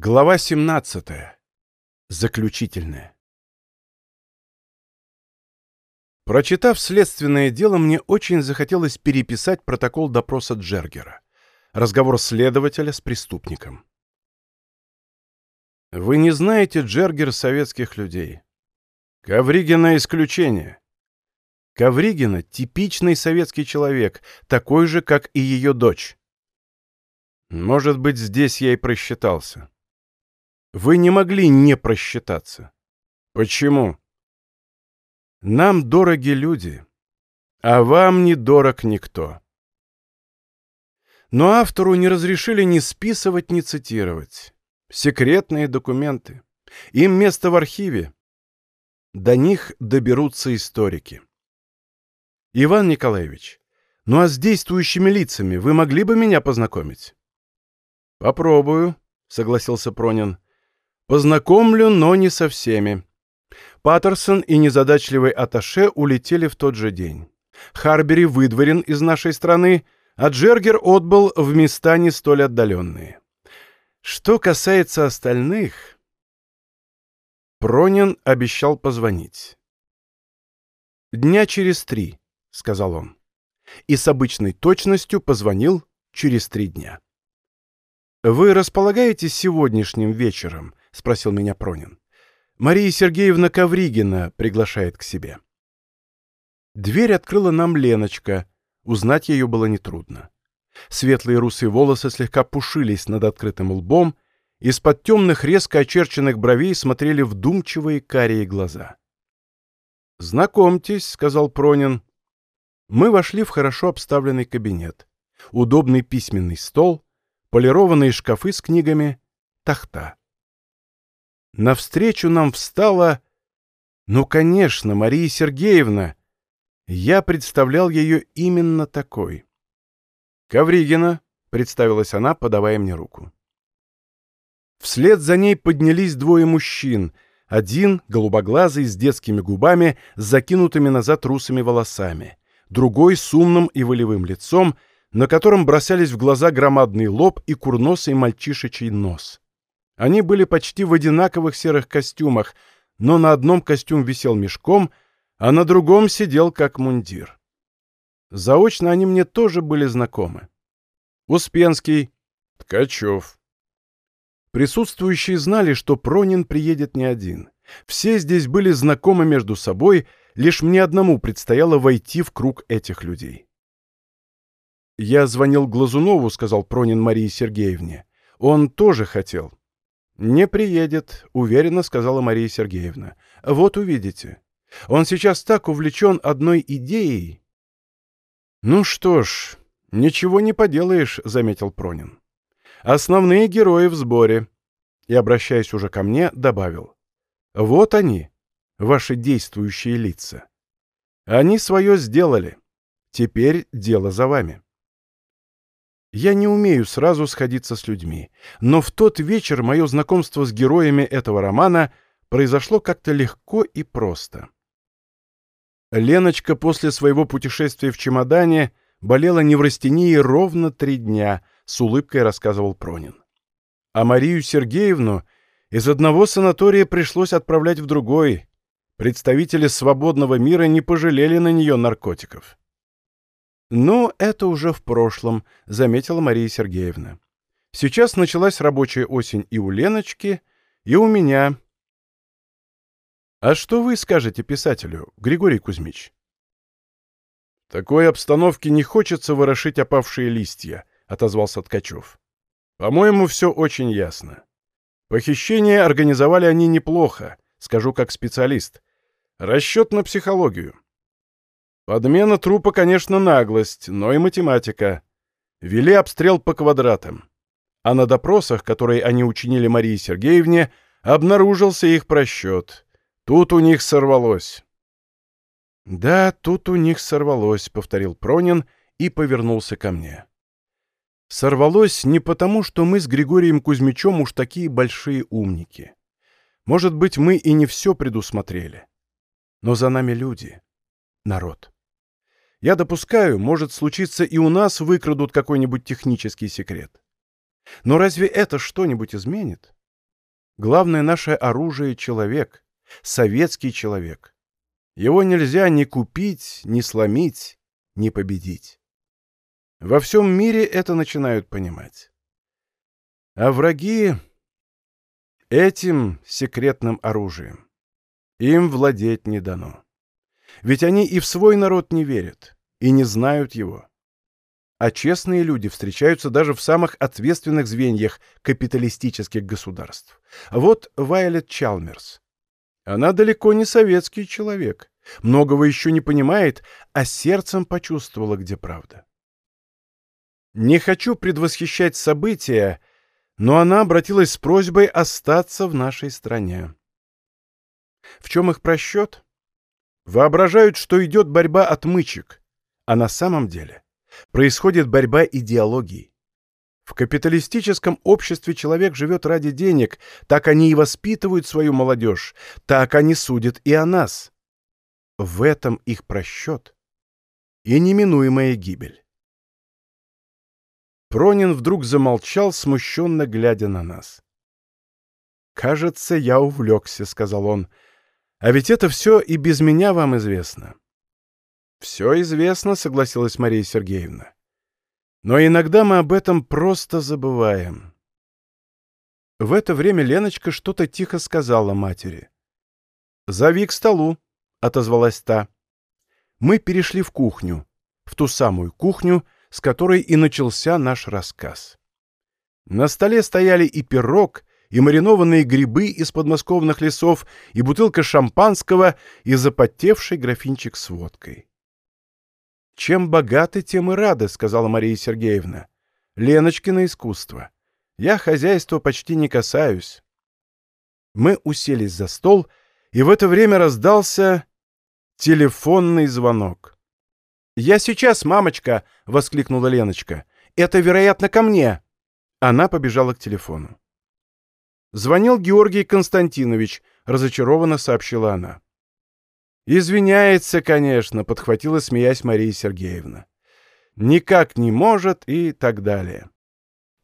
Глава 17. Заключительная. Прочитав следственное дело, мне очень захотелось переписать протокол допроса Джергера. Разговор следователя с преступником. Вы не знаете, Джергер, советских людей. Ковригина исключение. Ковригина — типичный советский человек, такой же, как и ее дочь. Может быть, здесь я и просчитался. Вы не могли не просчитаться. Почему? Нам дороги люди, а вам не дорог никто. Но автору не разрешили ни списывать, ни цитировать. Секретные документы. Им место в архиве. До них доберутся историки. Иван Николаевич, ну а с действующими лицами вы могли бы меня познакомить? Попробую, согласился Пронин. Познакомлю, но не со всеми. Паттерсон и незадачливый Аташе улетели в тот же день. Харбери выдворен из нашей страны, а Джергер отбыл в места не столь отдаленные. Что касается остальных... Пронин обещал позвонить. «Дня через три», — сказал он. И с обычной точностью позвонил через три дня. «Вы располагаете сегодняшним вечером?» — спросил меня Пронин. «Мария Сергеевна Ковригина приглашает к себе». Дверь открыла нам Леночка. Узнать ее было нетрудно. Светлые русые волосы слегка пушились над открытым лбом, из-под темных резко очерченных бровей смотрели вдумчивые карие глаза. «Знакомьтесь», — сказал Пронин. Мы вошли в хорошо обставленный кабинет. Удобный письменный стол, полированные шкафы с книгами, тахта. Навстречу нам встала... Ну, конечно, Мария Сергеевна. Я представлял ее именно такой. «Ковригина», — представилась она, подавая мне руку. Вслед за ней поднялись двое мужчин. Один, голубоглазый, с детскими губами, с закинутыми назад русыми волосами. Другой, с умным и волевым лицом, на котором бросались в глаза громадный лоб и курносый мальчишечий нос. Они были почти в одинаковых серых костюмах, но на одном костюм висел мешком, а на другом сидел как мундир. Заочно они мне тоже были знакомы. Успенский, Ткачев. Присутствующие знали, что Пронин приедет не один. Все здесь были знакомы между собой, лишь мне одному предстояло войти в круг этих людей. «Я звонил Глазунову», — сказал Пронин Марии Сергеевне. «Он тоже хотел. «Не приедет», — уверенно сказала Мария Сергеевна. «Вот увидите. Он сейчас так увлечен одной идеей». «Ну что ж, ничего не поделаешь», — заметил Пронин. «Основные герои в сборе». И, обращаясь уже ко мне, добавил. «Вот они, ваши действующие лица. Они свое сделали. Теперь дело за вами». Я не умею сразу сходиться с людьми, но в тот вечер мое знакомство с героями этого романа произошло как-то легко и просто. Леночка после своего путешествия в чемодане болела неврастенией ровно три дня, с улыбкой рассказывал Пронин. А Марию Сергеевну из одного санатория пришлось отправлять в другой. Представители свободного мира не пожалели на нее наркотиков. «Ну, это уже в прошлом», — заметила Мария Сергеевна. «Сейчас началась рабочая осень и у Леночки, и у меня». «А что вы скажете писателю, Григорий Кузьмич?» «В такой обстановке не хочется ворошить опавшие листья», — отозвался Ткачев. «По-моему, все очень ясно. Похищение организовали они неплохо, скажу как специалист. Расчет на психологию. Подмена трупа, конечно, наглость, но и математика. Вели обстрел по квадратам. А на допросах, которые они учинили Марии Сергеевне, обнаружился их просчет. Тут у них сорвалось. «Да, тут у них сорвалось», — повторил Пронин и повернулся ко мне. «Сорвалось не потому, что мы с Григорием Кузьмичем уж такие большие умники. Может быть, мы и не все предусмотрели. Но за нами люди, народ». Я допускаю, может случиться и у нас выкрадут какой-нибудь технический секрет. Но разве это что-нибудь изменит? Главное наше оружие — человек, советский человек. Его нельзя ни купить, ни сломить, ни победить. Во всем мире это начинают понимать. А враги этим секретным оружием им владеть не дано. Ведь они и в свой народ не верят, и не знают его. А честные люди встречаются даже в самых ответственных звеньях капиталистических государств. Вот Вайолет Чалмерс. Она далеко не советский человек, многого еще не понимает, а сердцем почувствовала, где правда. Не хочу предвосхищать события, но она обратилась с просьбой остаться в нашей стране. В чем их просчет? Воображают, что идет борьба отмычек, а на самом деле происходит борьба идеологий. В капиталистическом обществе человек живет ради денег, так они и воспитывают свою молодежь, так они судят и о нас. В этом их просчет и неминуемая гибель. Пронин вдруг замолчал, смущенно глядя на нас. «Кажется, я увлекся», — сказал он. «А ведь это все и без меня вам известно». «Все известно», — согласилась Мария Сергеевна. «Но иногда мы об этом просто забываем». В это время Леночка что-то тихо сказала матери. «Зови к столу», — отозвалась та. Мы перешли в кухню, в ту самую кухню, с которой и начался наш рассказ. На столе стояли и пирог, и маринованные грибы из подмосковных лесов, и бутылка шампанского, и запотевший графинчик с водкой. «Чем богаты, тем и рады», — сказала Мария Сергеевна. «Леночкино искусство. Я хозяйства почти не касаюсь». Мы уселись за стол, и в это время раздался телефонный звонок. «Я сейчас, мамочка!» — воскликнула Леночка. «Это, вероятно, ко мне!» Она побежала к телефону. «Звонил Георгий Константинович», — разочарованно сообщила она. «Извиняется, конечно», — подхватила, смеясь Мария Сергеевна. «Никак не может» и так далее.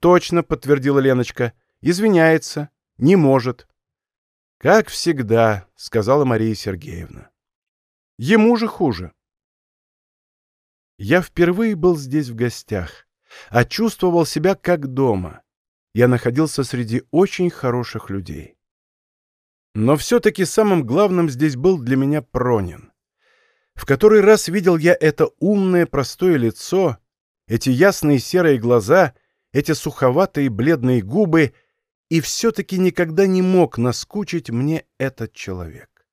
«Точно», — подтвердила Леночка. «Извиняется. Не может». «Как всегда», — сказала Мария Сергеевна. «Ему же хуже». Я впервые был здесь в гостях, а чувствовал себя как дома. Я находился среди очень хороших людей. Но все-таки самым главным здесь был для меня Пронин. В который раз видел я это умное, простое лицо, эти ясные серые глаза, эти суховатые бледные губы, и все-таки никогда не мог наскучить мне этот человек.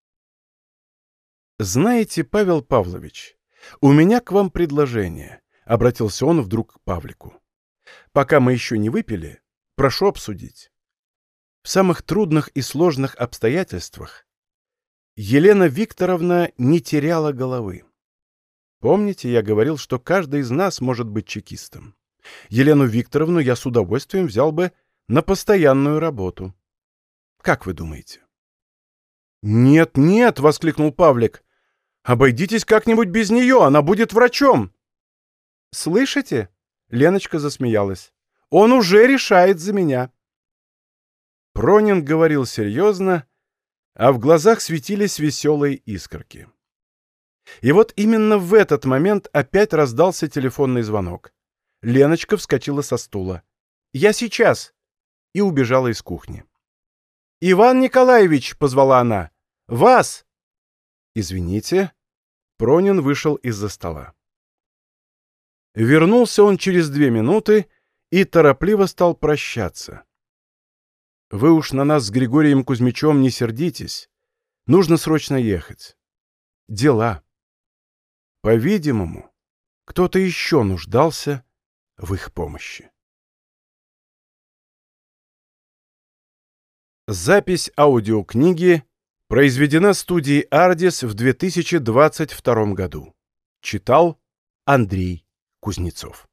Знаете, Павел Павлович, «У меня к вам предложение», — обратился он вдруг к Павлику. «Пока мы еще не выпили, прошу обсудить. В самых трудных и сложных обстоятельствах Елена Викторовна не теряла головы. Помните, я говорил, что каждый из нас может быть чекистом. Елену Викторовну я с удовольствием взял бы на постоянную работу. Как вы думаете? «Нет, нет!» — воскликнул Павлик. Обойдитесь как-нибудь без нее, она будет врачом!» «Слышите?» — Леночка засмеялась. «Он уже решает за меня!» Пронин говорил серьезно, а в глазах светились веселые искорки. И вот именно в этот момент опять раздался телефонный звонок. Леночка вскочила со стула. «Я сейчас!» и убежала из кухни. «Иван Николаевич!» — позвала она. «Вас!» «Извините». Пронин вышел из-за стола. Вернулся он через две минуты и торопливо стал прощаться. «Вы уж на нас с Григорием Кузьмичем не сердитесь. Нужно срочно ехать. Дела». По-видимому, кто-то еще нуждался в их помощи. Запись аудиокниги Произведена студией «Ардис» в 2022 году. Читал Андрей Кузнецов.